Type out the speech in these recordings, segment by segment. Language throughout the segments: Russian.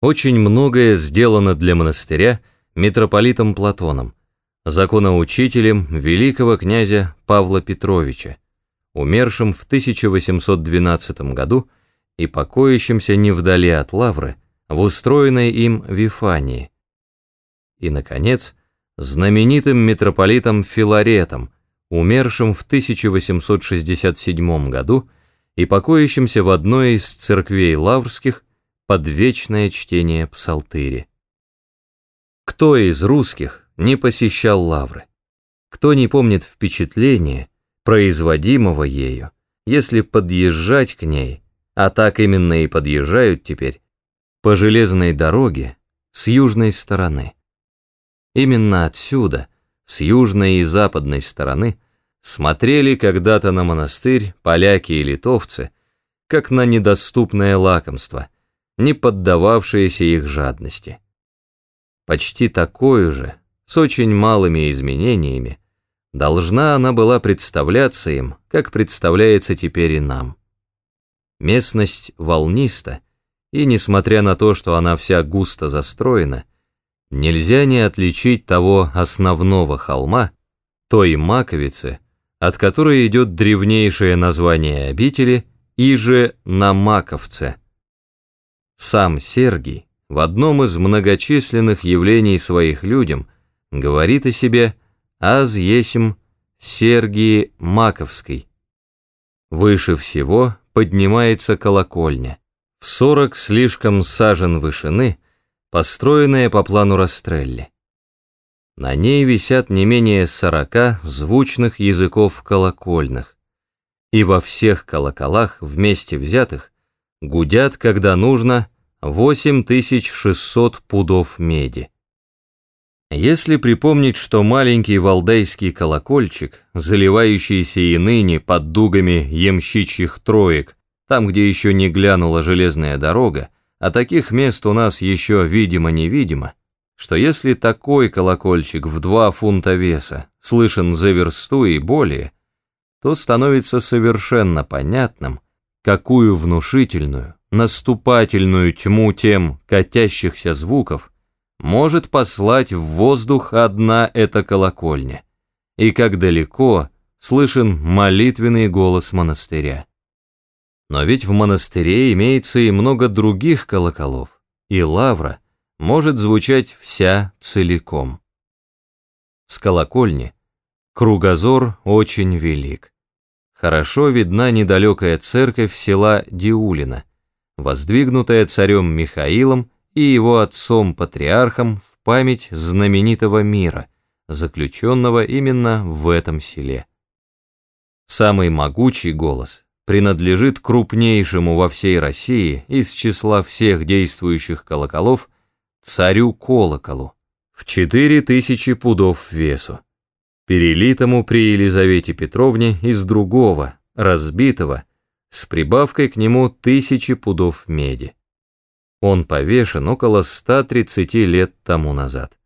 Очень многое сделано для монастыря митрополитом Платоном, законоучителем великого князя Павла Петровича, умершим в 1812 году и покоящимся не вдали от Лавры, в устроенной им Вифании. И, наконец, знаменитым митрополитом Филаретом, умершим в 1867 году и покоящимся в одной из церквей лаврских под вечное чтение псалтыри. Кто из русских не посещал лавры? Кто не помнит впечатления, производимого ею, если подъезжать к ней, а так именно и подъезжают теперь, по железной дороге с южной стороны? Именно отсюда, с южной и западной стороны, смотрели когда-то на монастырь поляки и литовцы, как на недоступное лакомство – не поддававшиеся их жадности. Почти такой же, с очень малыми изменениями, должна она была представляться им, как представляется теперь и нам. Местность волниста, и несмотря на то, что она вся густо застроена, нельзя не отличить того основного холма, той маковицы, от которой идет древнейшее название обители, и же на Маковце, сам Сергий в одном из многочисленных явлений своих людям говорит о себе «аз есим Сергии Маковской». Выше всего поднимается колокольня, в сорок слишком сажен вышины, построенная по плану Растрелли. На ней висят не менее сорока звучных языков колокольных, и во всех колоколах вместе взятых гудят, когда нужно, 8600 пудов меди. Если припомнить, что маленький валдайский колокольчик, заливающийся и ныне под дугами ямщичьих троек, там, где еще не глянула железная дорога, а таких мест у нас еще видимо-невидимо, что если такой колокольчик в два фунта веса слышен за версту и более, то становится совершенно понятным, какую внушительную, наступательную тьму тем катящихся звуков может послать в воздух одна эта колокольня, и как далеко слышен молитвенный голос монастыря. Но ведь в монастыре имеется и много других колоколов, и лавра может звучать вся целиком. С колокольни кругозор очень велик. Хорошо видна недалекая церковь села Диулина, воздвигнутая царем Михаилом и его отцом-патриархом в память знаменитого мира, заключенного именно в этом селе. Самый могучий голос принадлежит крупнейшему во всей России из числа всех действующих колоколов царю колоколу в 4000 пудов весу, перелитому при Елизавете Петровне из другого, разбитого, с прибавкой к нему тысячи пудов меди. Он повешен около 130 лет тому назад.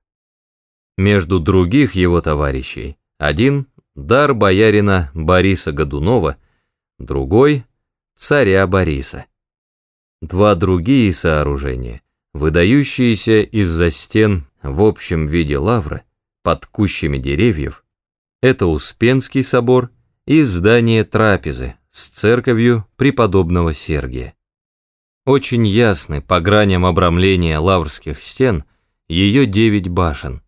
Между других его товарищей один – дар боярина Бориса Годунова, другой – царя Бориса. Два другие сооружения, выдающиеся из-за стен в общем виде лавры, под кущами деревьев, это Успенский собор и здание трапезы, с церковью преподобного Сергия. Очень ясны по граням обрамления лаврских стен ее девять башен.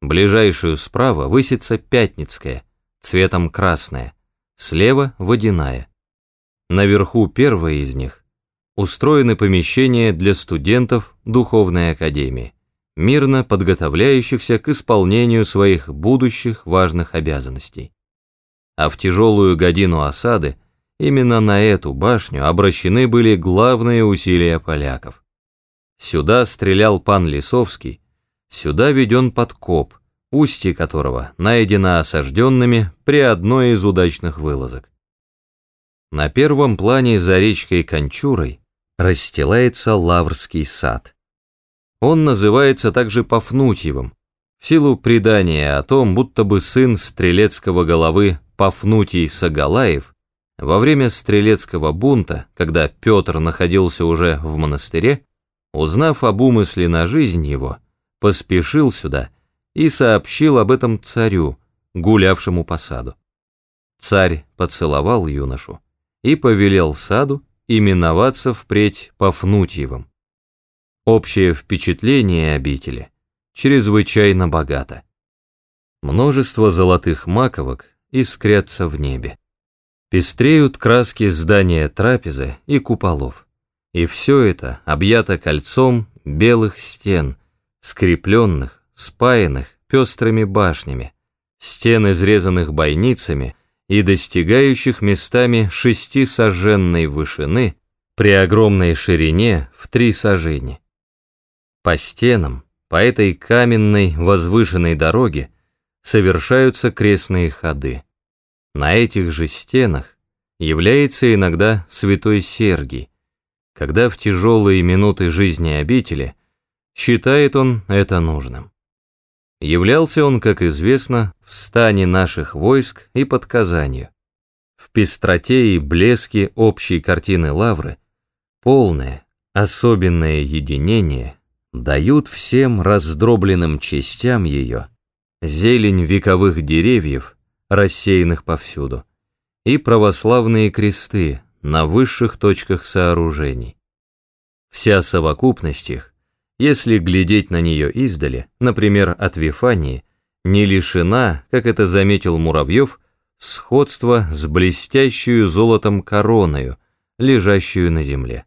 Ближайшую справа высится Пятницкая, цветом красная, слева водяная. Наверху первой из них устроены помещения для студентов Духовной Академии, мирно подготовляющихся к исполнению своих будущих важных обязанностей. А в тяжелую годину осады Именно на эту башню обращены были главные усилия поляков. Сюда стрелял пан Лисовский, сюда веден подкоп, устье которого найдено осажденными при одной из удачных вылазок. На первом плане за речкой Кончурой расстилается Лаврский сад. Он называется также Пафнутьевым, в силу предания о том, будто бы сын стрелецкого головы Пафнутий Сагалаев во время стрелецкого бунта, когда Петр находился уже в монастыре, узнав об умысле на жизнь его, поспешил сюда и сообщил об этом царю, гулявшему по саду. Царь поцеловал юношу и повелел саду именоваться впредь Пафнутьевым. Общее впечатление обители чрезвычайно богато. Множество золотых маковок искрятся в небе. Пестреют краски здания трапезы и куполов. И все это объято кольцом белых стен, скрепленных, спаянных пестрыми башнями, стен, изрезанных бойницами и достигающих местами шести саженной вышины при огромной ширине в три сажени. По стенам, по этой каменной возвышенной дороге совершаются крестные ходы. На этих же стенах является иногда святой Сергий, когда в тяжелые минуты жизни обители считает он это нужным. Являлся он, как известно, в стане наших войск и под Казанью. В пестроте и блеске общей картины Лавры полное, особенное единение дают всем раздробленным частям ее зелень вековых деревьев, рассеянных повсюду, и православные кресты на высших точках сооружений. Вся совокупность их, если глядеть на нее издали, например, от Вифании, не лишена, как это заметил Муравьев, сходства с блестящую золотом короною, лежащую на земле.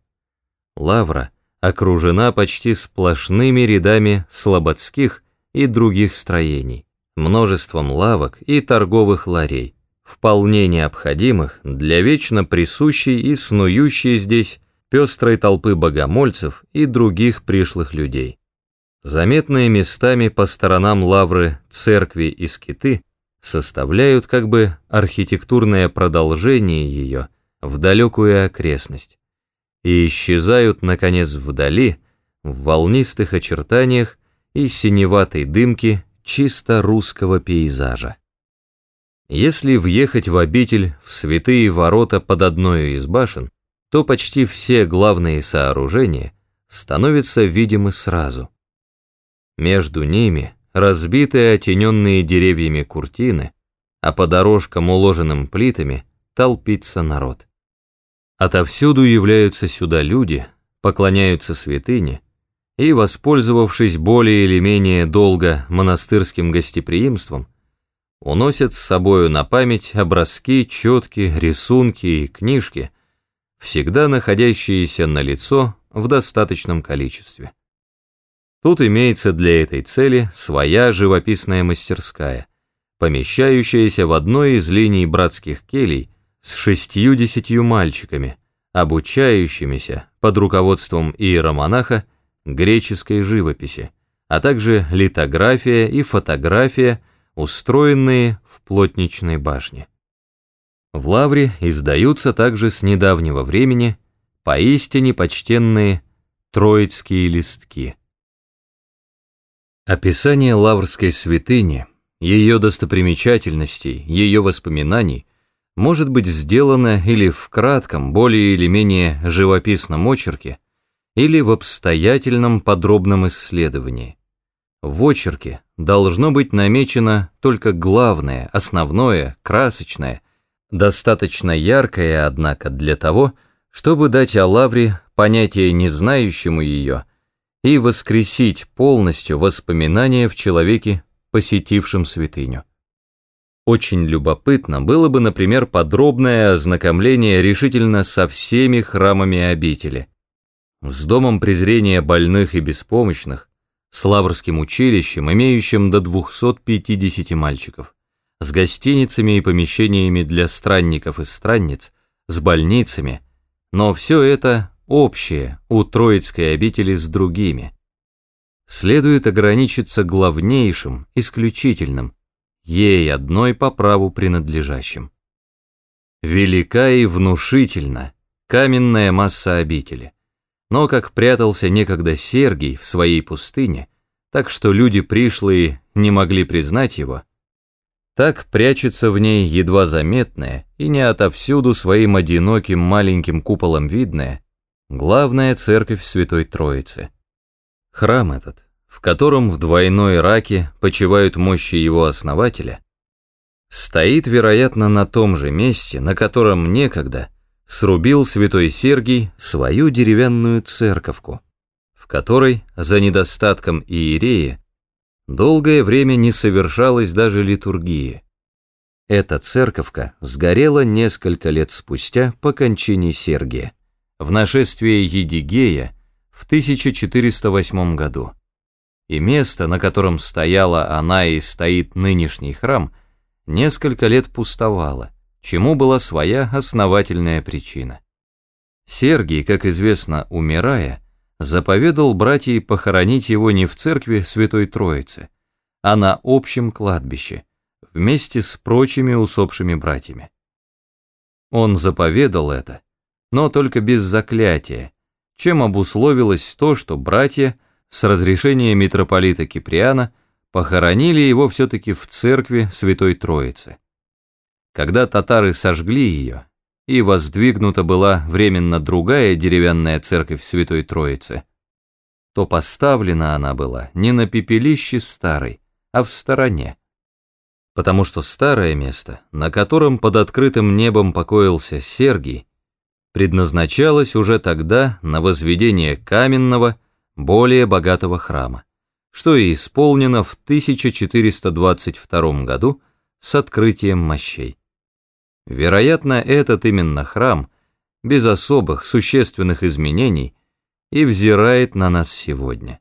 Лавра окружена почти сплошными рядами слободских и других строений множеством лавок и торговых ларей, вполне необходимых для вечно присущей и снующей здесь пестрой толпы богомольцев и других пришлых людей. Заметные местами по сторонам лавры церкви и скиты составляют как бы архитектурное продолжение ее в далекую окрестность и исчезают, наконец, вдали, в волнистых очертаниях и синеватой дымке чисто русского пейзажа. Если въехать в обитель в святые ворота под одной из башен, то почти все главные сооружения становятся видимы сразу. Между ними разбитые отененные деревьями куртины, а по дорожкам, уложенным плитами, толпится народ. Отовсюду являются сюда люди, поклоняются святыне, и, воспользовавшись более или менее долго монастырским гостеприимством, уносят с собою на память образки, четки, рисунки и книжки, всегда находящиеся на лицо в достаточном количестве. Тут имеется для этой цели своя живописная мастерская, помещающаяся в одной из линий братских келей с шестью-десятью мальчиками, обучающимися под руководством иеромонаха греческой живописи, а также литография и фотография, устроенные в плотничной башне. В Лавре издаются также с недавнего времени поистине почтенные троицкие листки. Описание лаврской святыни, ее достопримечательностей, ее воспоминаний может быть сделано или в кратком, более или менее живописном очерке, или в обстоятельном подробном исследовании. В очерке должно быть намечено только главное, основное, красочное, достаточно яркое, однако, для того, чтобы дать о лавре понятие не знающему ее и воскресить полностью воспоминания в человеке, посетившем святыню. Очень любопытно было бы, например, подробное ознакомление решительно со всеми храмами обители, с домом презрения больных и беспомощных, с Лаврским училищем, имеющим до 250 мальчиков, с гостиницами и помещениями для странников и странниц, с больницами, но все это общее у Троицкой обители с другими. Следует ограничиться главнейшим, исключительным, ей одной по праву принадлежащим. Велика и внушительна каменная масса обители но как прятался некогда Сергий в своей пустыне, так что люди пришлые не могли признать его, так прячется в ней едва заметная и не отовсюду своим одиноким маленьким куполом видная главная церковь Святой Троицы – Храм этот, в котором в двойной раке почивают мощи его основателя, стоит, вероятно, на том же месте, на котором некогда срубил святой Сергий свою деревянную церковку, в которой, за недостатком иереи, долгое время не совершалась даже литургия. Эта церковка сгорела несколько лет спустя по кончине Сергия, в нашествии Едигея в 1408 году. И место, на котором стояла она и стоит нынешний храм, несколько лет пустовало, чему была своя основательная причина. Сергий, как известно, умирая, заповедал братьям похоронить его не в церкви Святой Троицы, а на общем кладбище, вместе с прочими усопшими братьями. Он заповедал это, но только без заклятия, чем обусловилось то, что братья с разрешения митрополита Киприана похоронили его все-таки в церкви Святой Троицы. Когда татары сожгли ее, и воздвигнута была временно другая деревянная церковь Святой Троицы, то поставлена она была не на пепелище старой, а в стороне, потому что старое место, на котором под открытым небом покоился Сергий, предназначалось уже тогда на возведение каменного, более богатого храма, что и исполнено в 1422 году с открытием мощей. Вероятно, этот именно храм, без особых существенных изменений, и взирает на нас сегодня.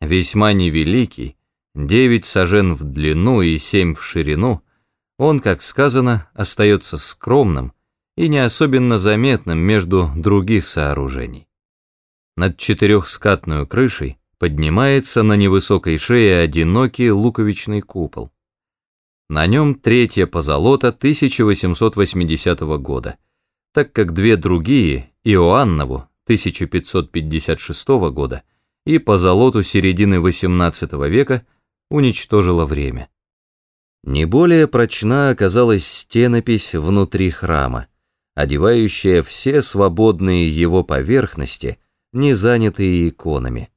Весьма невеликий, девять сажен в длину и семь в ширину, он, как сказано, остается скромным и не особенно заметным между других сооружений. Над четырехскатную крышей поднимается на невысокой шее одинокий луковичный купол. На нем третья позолота 1880 года, так как две другие, Иоаннову 1556 года и позолоту середины XVIII века, уничтожило время. Не более прочна оказалась стенопись внутри храма, одевающая все свободные его поверхности, не занятые иконами.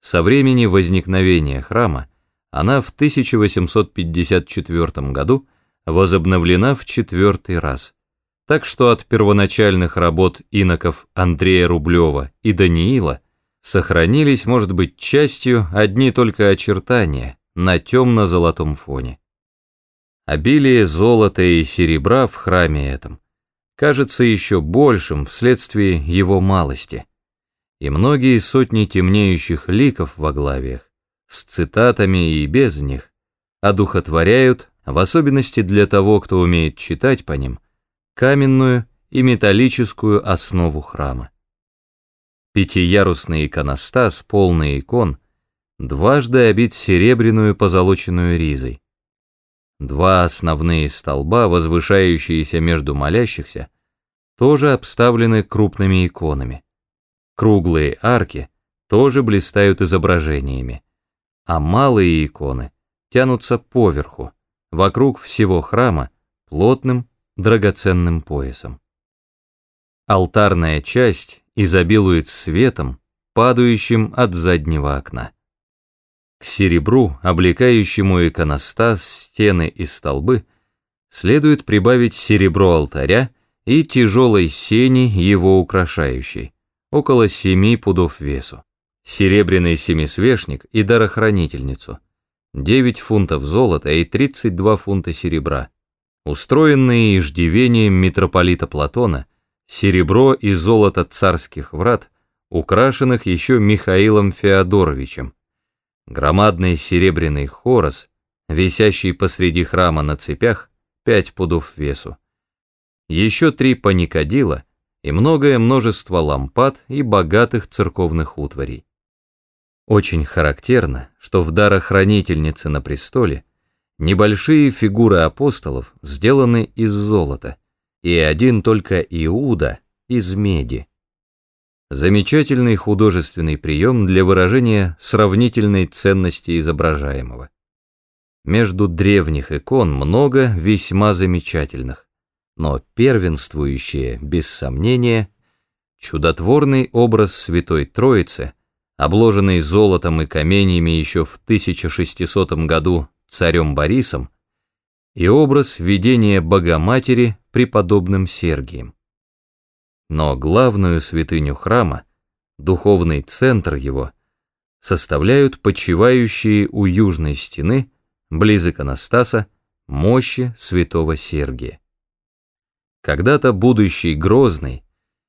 Со времени возникновения храма она в 1854 году возобновлена в четвертый раз, так что от первоначальных работ иноков Андрея Рублева и Даниила сохранились, может быть, частью одни только очертания на темно-золотом фоне. Обилие золота и серебра в храме этом кажется еще большим вследствие его малости, и многие сотни темнеющих ликов во главиях, с цитатами и без них, одухотворяют, в особенности для того, кто умеет читать по ним, каменную и металлическую основу храма. Пятиярусный иконостас, полный икон, дважды обит серебряную позолоченную ризой. Два основные столба, возвышающиеся между молящихся, тоже обставлены крупными иконами. Круглые арки тоже блистают изображениями, а малые иконы тянутся поверху, вокруг всего храма, плотным драгоценным поясом. Алтарная часть изобилует светом, падающим от заднего окна. К серебру, облекающему иконостас, стены и столбы, следует прибавить серебро алтаря и тяжелой сени его украшающей, около семи пудов весу, серебряный семисвешник и дарохранительницу, 9 фунтов золота и 32 фунта серебра, устроенные иждивением митрополита Платона серебро и золото царских врат, украшенных еще Михаилом Феодоровичем, громадный серебряный хорос, висящий посреди храма на цепях, пять пудов весу, еще три паникадила и многое множество лампад и богатых церковных утварей. Очень характерно, что в дарохранительнице на престоле небольшие фигуры апостолов сделаны из золота, и один только Иуда из меди. Замечательный художественный прием для выражения сравнительной ценности изображаемого. Между древних икон много весьма замечательных, но первенствующее, без сомнения, чудотворный образ Святой Троицы, обложенный золотом и каменьями еще в 1600 году царем Борисом, и образ видения Богоматери преподобным Сергием. Но главную святыню храма, духовный центр его, составляют почивающие у южной стены, близ иконостаса, мощи святого Сергия. Когда-то будущий Грозный,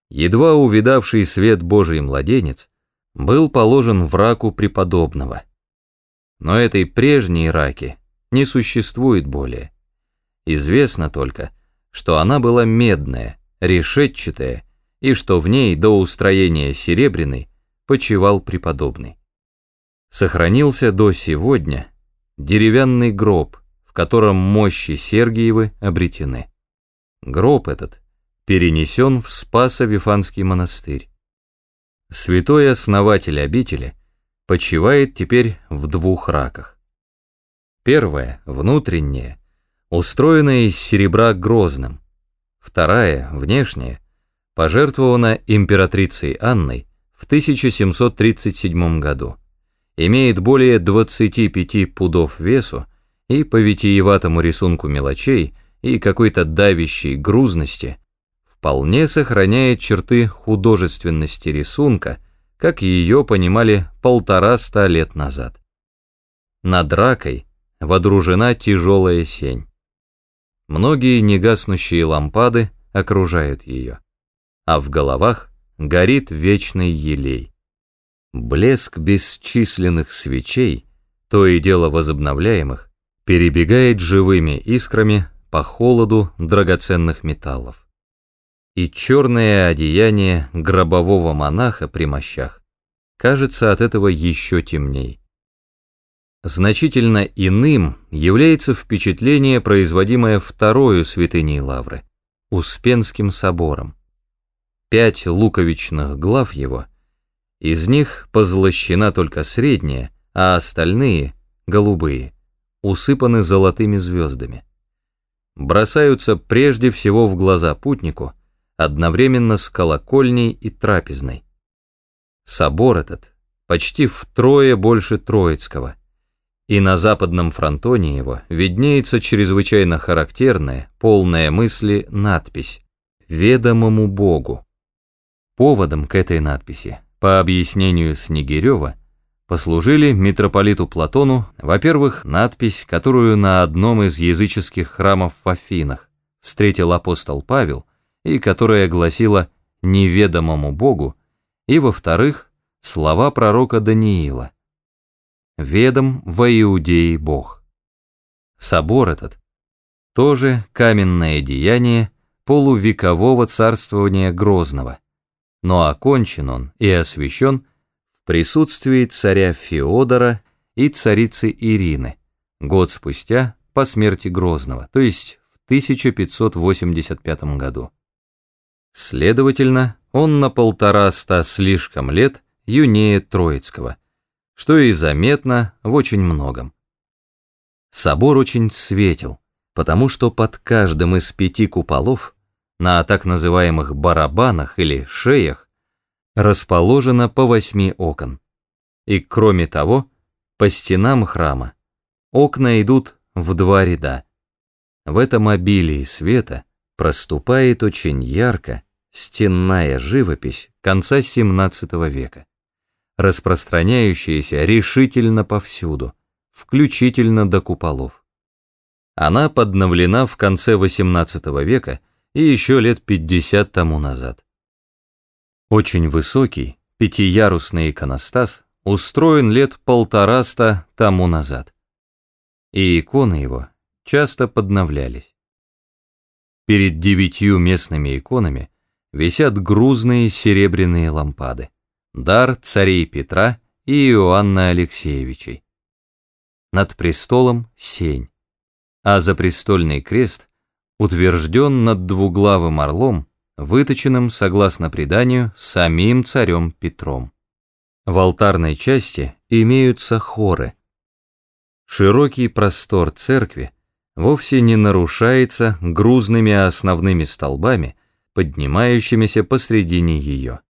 едва увидавший свет Божий младенец, был положен в раку преподобного. Но этой прежней раки не существует более. Известно только, что она была медная, решетчатая, и что в ней до устроения серебряной почивал преподобный. Сохранился до сегодня деревянный гроб, в котором мощи Сергиевы обретены. Гроб этот перенесен в Спасо-Вифанский монастырь. Святой основатель обители почивает теперь в двух раках. Первая, внутренняя, устроена из серебра грозным. Вторая, внешняя, пожертвована императрицей Анной в 1737 году. Имеет более 25 пудов весу и по витиеватому рисунку мелочей и какой-то давящей грузности вполне сохраняет черты художественности рисунка, как ее понимали полтора-ста лет назад. Над ракой водружена тяжелая сень. Многие негаснущие лампады окружают ее, а в головах горит вечный елей. Блеск бесчисленных свечей, то и дело возобновляемых, перебегает живыми искрами по холоду драгоценных металлов и черное одеяние гробового монаха при мощах кажется от этого еще темней. Значительно иным является впечатление, производимое второю святыней Лавры, Успенским собором. Пять луковичных глав его, из них позлощена только средняя, а остальные, голубые, усыпаны золотыми звездами. Бросаются прежде всего в глаза путнику – одновременно с колокольней и трапезной. Собор этот почти втрое больше Троицкого, и на западном фронтоне его виднеется чрезвычайно характерная, полная мысли надпись «Ведомому Богу». Поводом к этой надписи, по объяснению Снегирева, послужили митрополиту Платону, во-первых, надпись, которую на одном из языческих храмов в Афинах встретил апостол Павел, и которая гласила «неведомому Богу», и, во-вторых, слова пророка Даниила «Ведом во Иудее Бог». Собор этот тоже каменное деяние полувекового царствования Грозного, но окончен он и освящен присутствии царя Феодора и царицы Ирины, год спустя по смерти Грозного, то есть в 1585 году. Следовательно, он на полтора-ста слишком лет юнее Троицкого, что и заметно в очень многом. Собор очень светил, потому что под каждым из пяти куполов на так называемых барабанах или шеях расположено по восьми окон. И кроме того, по стенам храма окна идут в два ряда. В этом обилии света – проступает очень ярко стенная живопись конца XVII века, распространяющаяся решительно повсюду, включительно до куполов. Она подновлена в конце XVIII века и еще лет 50 тому назад. Очень высокий, пятиярусный иконостас устроен лет полтораста тому назад, и иконы его часто подновлялись. Перед девятью местными иконами висят грузные серебряные лампады. Дар царей Петра и Иоанна Алексеевичей. Над престолом сень, а за престольный крест утвержден над двуглавым орлом, выточенным, согласно преданию, самим царем Петром. В алтарной части имеются хоры. Широкий простор церкви вовсе не нарушается грузными основными столбами, поднимающимися посредине ее.